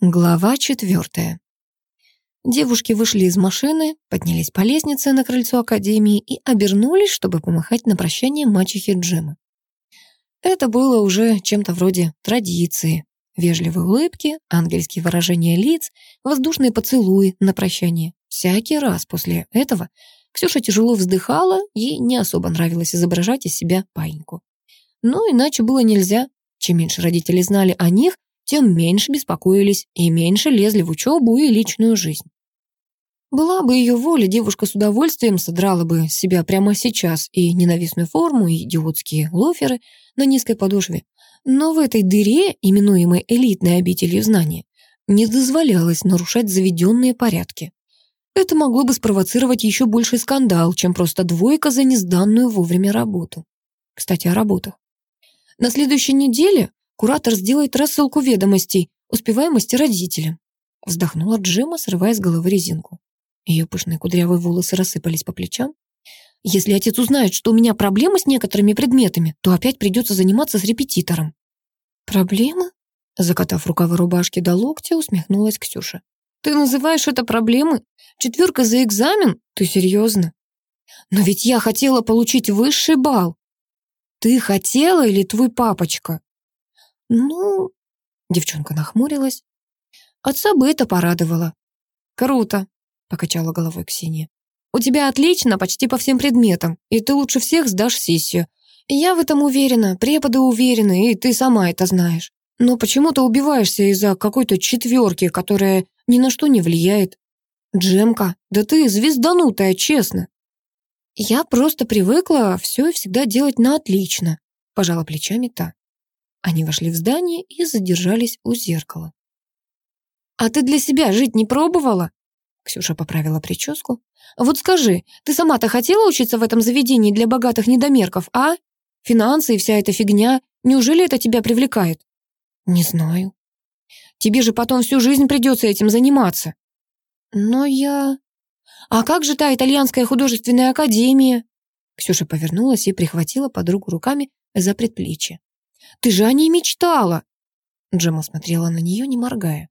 Глава четвертая. Девушки вышли из машины, поднялись по лестнице на крыльцо академии и обернулись, чтобы помахать на прощание мачехе Джима. Это было уже чем-то вроде традиции. Вежливые улыбки, ангельские выражения лиц, воздушные поцелуи на прощание. Всякий раз после этого Ксюша тяжело вздыхала, ей не особо нравилось изображать из себя паиньку. Но иначе было нельзя. Чем меньше родители знали о них, тем меньше беспокоились и меньше лезли в учебу и личную жизнь. Была бы ее воля, девушка с удовольствием содрала бы себя прямо сейчас и ненавистную форму, и идиотские лоферы на низкой подошве. Но в этой дыре, именуемой элитной обителью знания, не дозволялось нарушать заведенные порядки. Это могло бы спровоцировать еще больший скандал, чем просто двойка за несданную вовремя работу. Кстати, о работах. На следующей неделе Куратор сделает рассылку ведомостей, успеваемости родителям. Вздохнула Джема, срывая с головы резинку. Ее пышные кудрявые волосы рассыпались по плечам. Если отец узнает, что у меня проблемы с некоторыми предметами, то опять придется заниматься с репетитором. Проблемы? Закатав рукавы рубашки до локтя, усмехнулась Ксюша. Ты называешь это проблемы? Четверка за экзамен? Ты серьезно? Но ведь я хотела получить высший балл. Ты хотела или твой папочка? «Ну...» — девчонка нахмурилась. «Отца бы это порадовало». «Круто», — покачала головой Ксения. «У тебя отлично почти по всем предметам, и ты лучше всех сдашь сессию. Я в этом уверена, преподы уверены, и ты сама это знаешь. Но почему ты убиваешься из-за какой-то четверки, которая ни на что не влияет? Джемка, да ты звезданутая, честно». «Я просто привыкла все и всегда делать на отлично», — пожала плечами та. Они вошли в здание и задержались у зеркала. «А ты для себя жить не пробовала?» Ксюша поправила прическу. «Вот скажи, ты сама-то хотела учиться в этом заведении для богатых недомерков, а? Финансы и вся эта фигня, неужели это тебя привлекает?» «Не знаю». «Тебе же потом всю жизнь придется этим заниматься». «Но я...» «А как же та итальянская художественная академия?» Ксюша повернулась и прихватила подругу руками за предплечье. Ты же о ней мечтала!» Джема смотрела на нее, не моргая.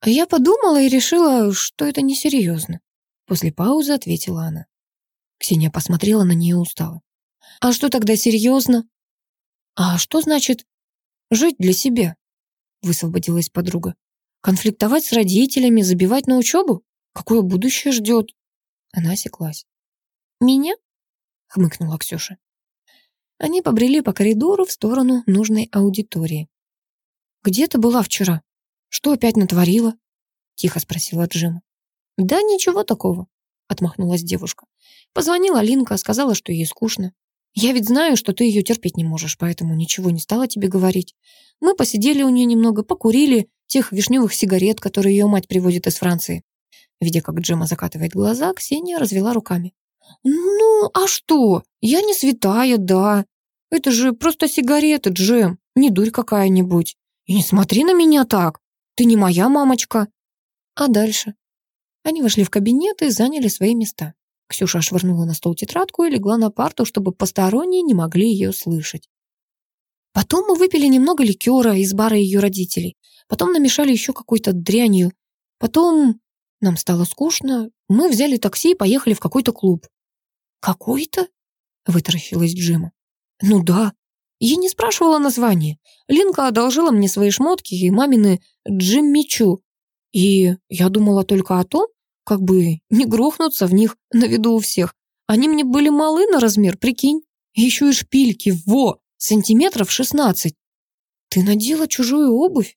А я подумала и решила, что это несерьезно. После паузы ответила она. Ксения посмотрела на нее устало. «А что тогда серьезно?» «А что значит жить для себя?» Высвободилась подруга. «Конфликтовать с родителями, забивать на учебу? Какое будущее ждет?» Она осеклась. «Меня?» — хмыкнула Ксюша. Они побрели по коридору в сторону нужной аудитории. «Где ты была вчера? Что опять натворила?» — тихо спросила Джима. «Да ничего такого», — отмахнулась девушка. Позвонила Линка, сказала, что ей скучно. «Я ведь знаю, что ты ее терпеть не можешь, поэтому ничего не стала тебе говорить. Мы посидели у нее немного, покурили тех вишневых сигарет, которые ее мать приводит из Франции». Видя, как Джема закатывает глаза, Ксения развела руками. «Ну, а что? Я не святая, да. Это же просто сигареты, Джем, не дурь какая-нибудь. И не смотри на меня так. Ты не моя мамочка». А дальше? Они вошли в кабинет и заняли свои места. Ксюша швырнула на стол тетрадку и легла на парту, чтобы посторонние не могли ее слышать. Потом мы выпили немного ликера из бара ее родителей. Потом намешали еще какой-то дрянью. Потом нам стало скучно. Мы взяли такси и поехали в какой-то клуб. «Какой-то?» — вытаращилась Джима. «Ну да. Я не спрашивала название. Линка одолжила мне свои шмотки и мамины Джиммичу. И я думала только о том, как бы не грохнуться в них на виду у всех. Они мне были малы на размер, прикинь. Еще и шпильки, во, сантиметров шестнадцать. Ты надела чужую обувь?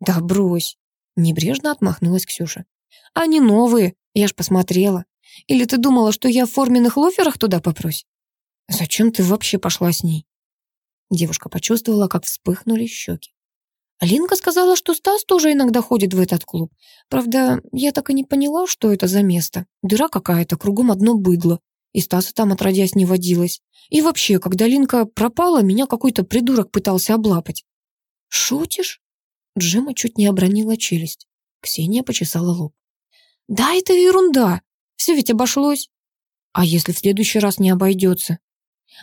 Да брось. Небрежно отмахнулась Ксюша. Они новые, я ж посмотрела. Или ты думала, что я в форменных лоферах туда попрусь? Зачем ты вообще пошла с ней? Девушка почувствовала, как вспыхнули щеки. Алинка сказала, что Стас тоже иногда ходит в этот клуб. Правда, я так и не поняла, что это за место. Дыра какая-то, кругом одно быдло. И Стаса там отродясь не водилось. И вообще, когда Линка пропала, меня какой-то придурок пытался облапать. «Шутишь?» Джема чуть не обронила челюсть. Ксения почесала лоб. «Да, это ерунда. Все ведь обошлось. А если в следующий раз не обойдется?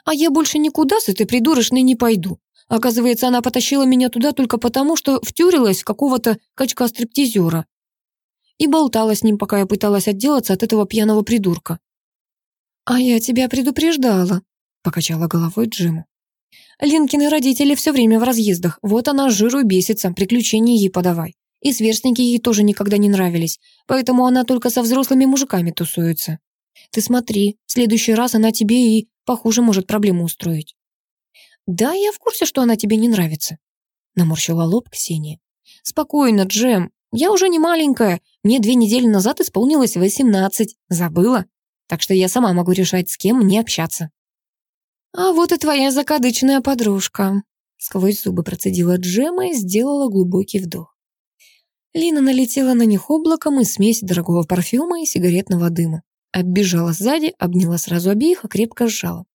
А я больше никуда с этой придурочной не пойду. Оказывается, она потащила меня туда только потому, что втюрилась в какого-то качка-стриптизера. И болтала с ним, пока я пыталась отделаться от этого пьяного придурка. «А я тебя предупреждала», — покачала головой Джима. «Линкины родители все время в разъездах. Вот она жиру бесится, приключений ей подавай. И сверстники ей тоже никогда не нравились, поэтому она только со взрослыми мужиками тусуется. Ты смотри, в следующий раз она тебе и похуже может проблему устроить». «Да, я в курсе, что она тебе не нравится», — наморщила лоб Ксения. «Спокойно, Джем, я уже не маленькая, мне две недели назад исполнилось восемнадцать, забыла? Так что я сама могу решать, с кем мне общаться». «А вот и твоя закадычная подружка», — сквозь зубы процедила Джема и сделала глубокий вдох. Лина налетела на них облаком из смеси дорогого парфюма и сигаретного дыма. Оббежала сзади, обняла сразу обеих и крепко сжала.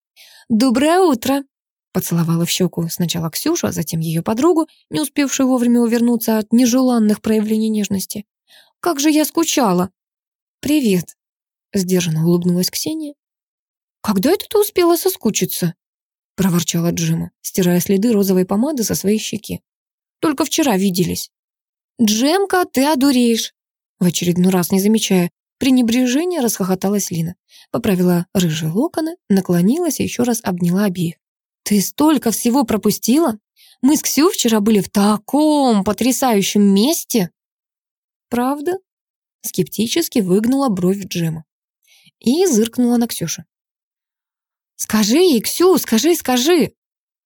«Доброе утро!» Поцеловала в щеку сначала Ксюшу, а затем ее подругу, не успевшую вовремя увернуться от нежеланных проявлений нежности. «Как же я скучала!» «Привет!» — сдержанно улыбнулась Ксения. «Когда это ты успела соскучиться?» — проворчала Джима, стирая следы розовой помады со своей щеки. «Только вчера виделись». «Джемка, ты одуреешь!» В очередной раз, не замечая пренебрежения, расхохоталась Лина. Поправила рыжие локоны, наклонилась и еще раз обняла обеих. «Ты столько всего пропустила? Мы с Ксю вчера были в таком потрясающем месте!» «Правда?» Скептически выгнула бровь Джема и зыркнула на Ксюшу. «Скажи ей, Ксю, скажи, скажи!»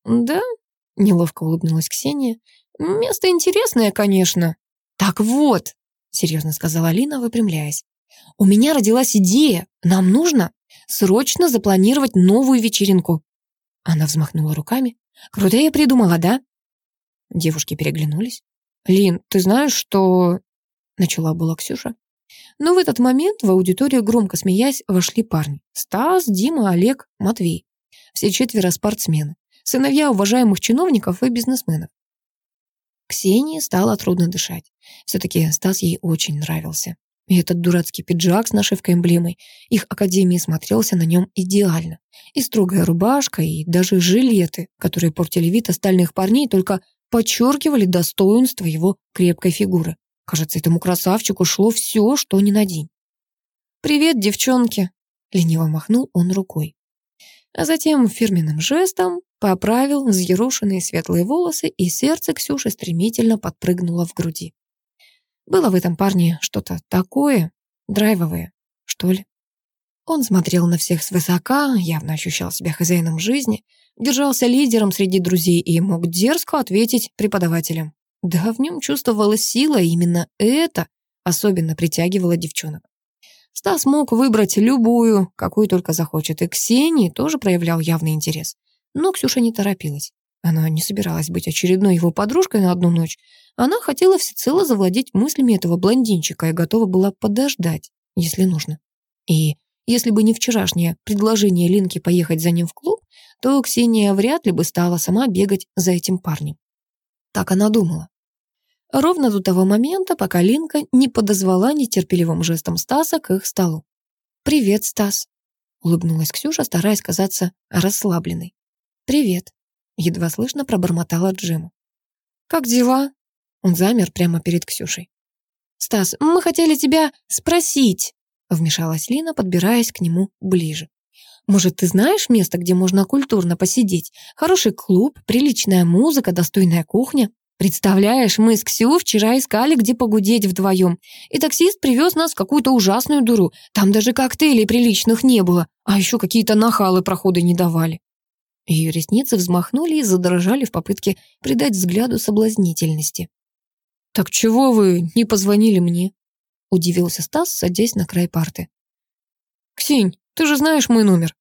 «Да?» — неловко улыбнулась Ксения. «Место интересное, конечно». «Так вот», — серьезно сказала Алина, выпрямляясь. «У меня родилась идея. Нам нужно срочно запланировать новую вечеринку. Она взмахнула руками. «Круто я придумала, да?» Девушки переглянулись. «Лин, ты знаешь, что...» Начала была Ксюша. Но в этот момент в аудиторию, громко смеясь, вошли парни. Стас, Дима, Олег, Матвей. Все четверо спортсмены. Сыновья уважаемых чиновников и бизнесменов. Ксении стало трудно дышать. Все-таки Стас ей очень нравился. И этот дурацкий пиджак с нашивкой эмблемой их академии смотрелся на нем идеально. И строгая рубашка, и даже жилеты, которые портили вид остальных парней, только подчеркивали достоинство его крепкой фигуры. Кажется, этому красавчику шло все, что ни на день. «Привет, девчонки!» — лениво махнул он рукой. А затем фирменным жестом поправил взъерошенные светлые волосы, и сердце Ксюши стремительно подпрыгнуло в груди. Было в этом парне что-то такое, драйвовое, что ли. Он смотрел на всех свысока, явно ощущал себя хозяином жизни, держался лидером среди друзей и мог дерзко ответить преподавателям. Да, в нем чувствовалась сила, именно это особенно притягивало девчонок. Стас мог выбрать любую, какую только захочет, и Ксении тоже проявлял явный интерес. Но Ксюша не торопилась. Она не собиралась быть очередной его подружкой на одну ночь. Она хотела всецело завладеть мыслями этого блондинчика и готова была подождать, если нужно. И если бы не вчерашнее предложение Линки поехать за ним в клуб, то Ксения вряд ли бы стала сама бегать за этим парнем. Так она думала. Ровно до того момента, пока Линка не подозвала нетерпеливым жестом Стаса к их столу. «Привет, Стас», — улыбнулась Ксюша, стараясь казаться расслабленной. «Привет», Едва слышно пробормотала Джима. «Как дела?» Он замер прямо перед Ксюшей. «Стас, мы хотели тебя спросить», вмешалась Лина, подбираясь к нему ближе. «Может, ты знаешь место, где можно культурно посидеть? Хороший клуб, приличная музыка, достойная кухня. Представляешь, мы с Ксю вчера искали, где погудеть вдвоем, и таксист привез нас в какую-то ужасную дуру. Там даже коктейлей приличных не было, а еще какие-то нахалы прохода не давали. Ее ресницы взмахнули и задрожали в попытке придать взгляду соблазнительности. «Так чего вы не позвонили мне?» — удивился Стас, садясь на край парты. «Ксень, ты же знаешь мой номер».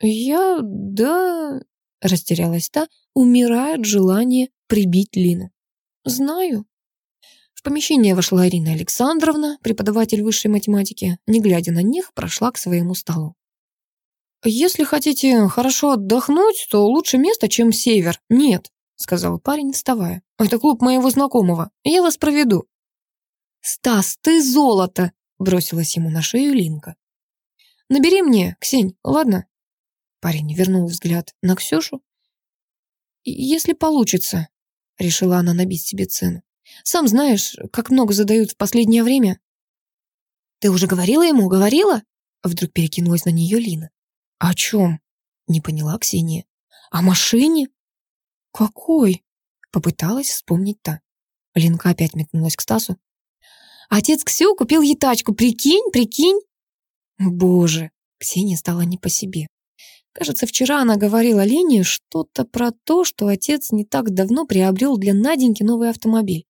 «Я... да...» — растерялась та, умирая от желания прибить Лину. «Знаю». В помещение вошла Ирина Александровна, преподаватель высшей математики. Не глядя на них, прошла к своему столу. «Если хотите хорошо отдохнуть, то лучше место, чем север, нет», сказал парень, вставая. «Это клуб моего знакомого. Я вас проведу». «Стас, ты золото!» бросилась ему на шею Линка. «Набери мне, Ксень, ладно?» Парень вернул взгляд на Ксюшу. если получится», — решила она набить себе цену. «Сам знаешь, как много задают в последнее время». «Ты уже говорила ему, говорила?» Вдруг перекинулась на нее Лина. «О чем?» — не поняла Ксения. «О машине?» «Какой?» — попыталась вспомнить та. Линка опять метнулась к Стасу. «Отец Ксю купил ей тачку, прикинь, прикинь!» «Боже!» — Ксения стала не по себе. Кажется, вчера она говорила Лене что-то про то, что отец не так давно приобрел для Наденьки новый автомобиль.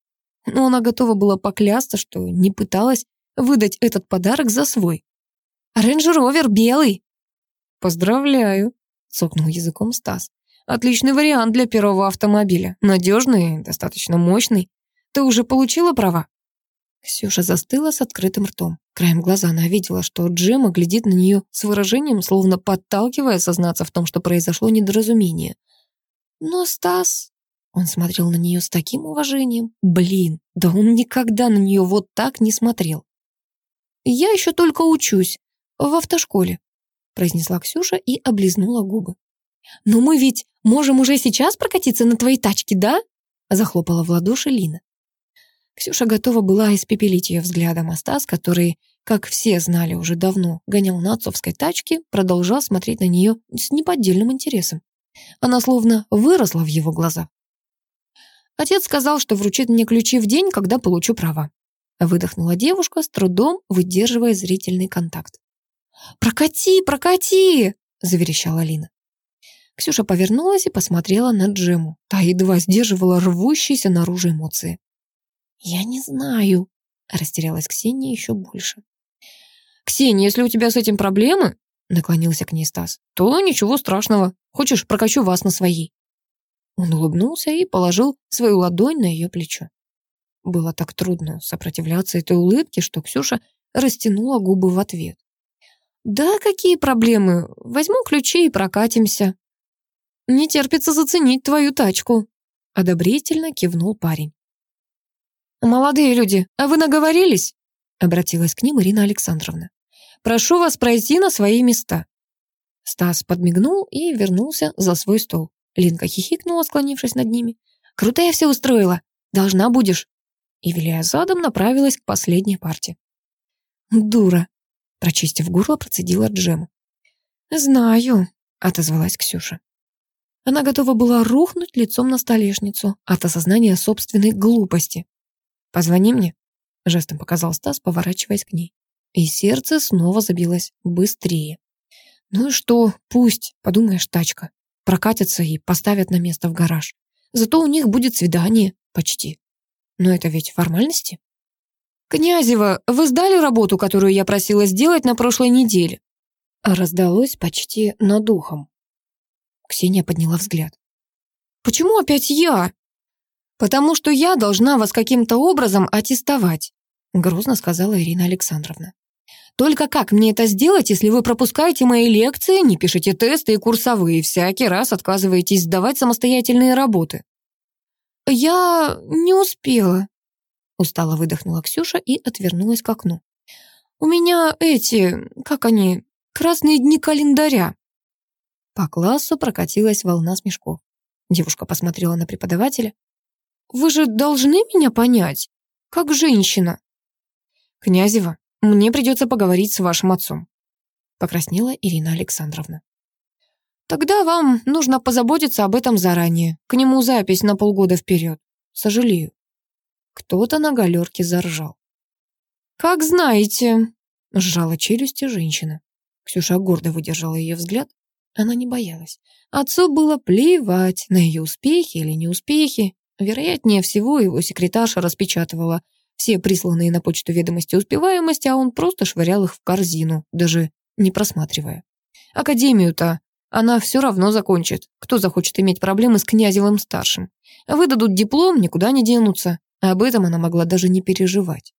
Но она готова была поклясться, что не пыталась выдать этот подарок за свой. «Рейндж-ровер белый!» «Поздравляю!» — цокнул языком Стас. «Отличный вариант для первого автомобиля. Надежный, достаточно мощный. Ты уже получила права?» Ксюша застыла с открытым ртом. Краем глаза она видела, что Джема глядит на нее с выражением, словно подталкивая сознаться в том, что произошло недоразумение. Но Стас... Он смотрел на нее с таким уважением. Блин, да он никогда на нее вот так не смотрел. «Я еще только учусь в автошколе», произнесла Ксюша и облизнула губы. «Но мы ведь можем уже сейчас прокатиться на твоей тачке, да?» захлопала в ладоши Лина. Ксюша готова была испепелить ее взглядом, а Стас, который, как все знали уже давно, гонял на отцовской тачке, продолжал смотреть на нее с неподдельным интересом. Она словно выросла в его глазах. Отец сказал, что вручит мне ключи в день, когда получу права. Выдохнула девушка, с трудом выдерживая зрительный контакт. «Прокати, прокати!» — заверещала Алина. Ксюша повернулась и посмотрела на Джему. Та едва сдерживала рвущиеся наружу эмоции. «Я не знаю», — растерялась Ксения еще больше. «Ксения, если у тебя с этим проблемы, — наклонился к ней Стас, — то ничего страшного. Хочешь, прокачу вас на своей?» Он улыбнулся и положил свою ладонь на ее плечо. Было так трудно сопротивляться этой улыбке, что Ксюша растянула губы в ответ. «Да, какие проблемы? Возьму ключи и прокатимся». «Не терпится заценить твою тачку», — одобрительно кивнул парень. «Молодые люди, а вы наговорились?» — обратилась к ним Ирина Александровна. «Прошу вас пройти на свои места». Стас подмигнул и вернулся за свой стол. Линка хихикнула, склонившись над ними. «Круто я все устроила. Должна будешь». И, виляя задом, направилась к последней парте. «Дура», Прочистив горло, процедила Джем. «Знаю», — отозвалась Ксюша. Она готова была рухнуть лицом на столешницу от осознания собственной глупости. «Позвони мне», — жестом показал Стас, поворачиваясь к ней. И сердце снова забилось быстрее. «Ну и что, пусть, подумаешь, тачка. Прокатятся и поставят на место в гараж. Зато у них будет свидание, почти. Но это ведь формальности?» «Князева, вы сдали работу, которую я просила сделать на прошлой неделе?» Раздалось почти над ухом. Ксения подняла взгляд. «Почему опять я?» «Потому что я должна вас каким-то образом аттестовать», грозно сказала Ирина Александровна. «Только как мне это сделать, если вы пропускаете мои лекции, не пишете тесты и курсовые, всякий раз отказываетесь сдавать самостоятельные работы?» «Я не успела», Устало выдохнула Ксюша и отвернулась к окну. «У меня эти, как они, красные дни календаря». По классу прокатилась волна смешков. Девушка посмотрела на преподавателя. «Вы же должны меня понять, как женщина». «Князева, мне придется поговорить с вашим отцом», покраснела Ирина Александровна. «Тогда вам нужно позаботиться об этом заранее. К нему запись на полгода вперед. Сожалею». Кто-то на галерке заржал. «Как знаете», — сжала челюсти женщина. Ксюша гордо выдержала ее взгляд. Она не боялась. Отцу было плевать на ее успехи или неуспехи. Вероятнее всего, его секретарша распечатывала все присланные на почту ведомости успеваемости, а он просто швырял их в корзину, даже не просматривая. Академию-то она все равно закончит. Кто захочет иметь проблемы с Князевым-старшим? Выдадут диплом, никуда не денутся. Об этом она могла даже не переживать.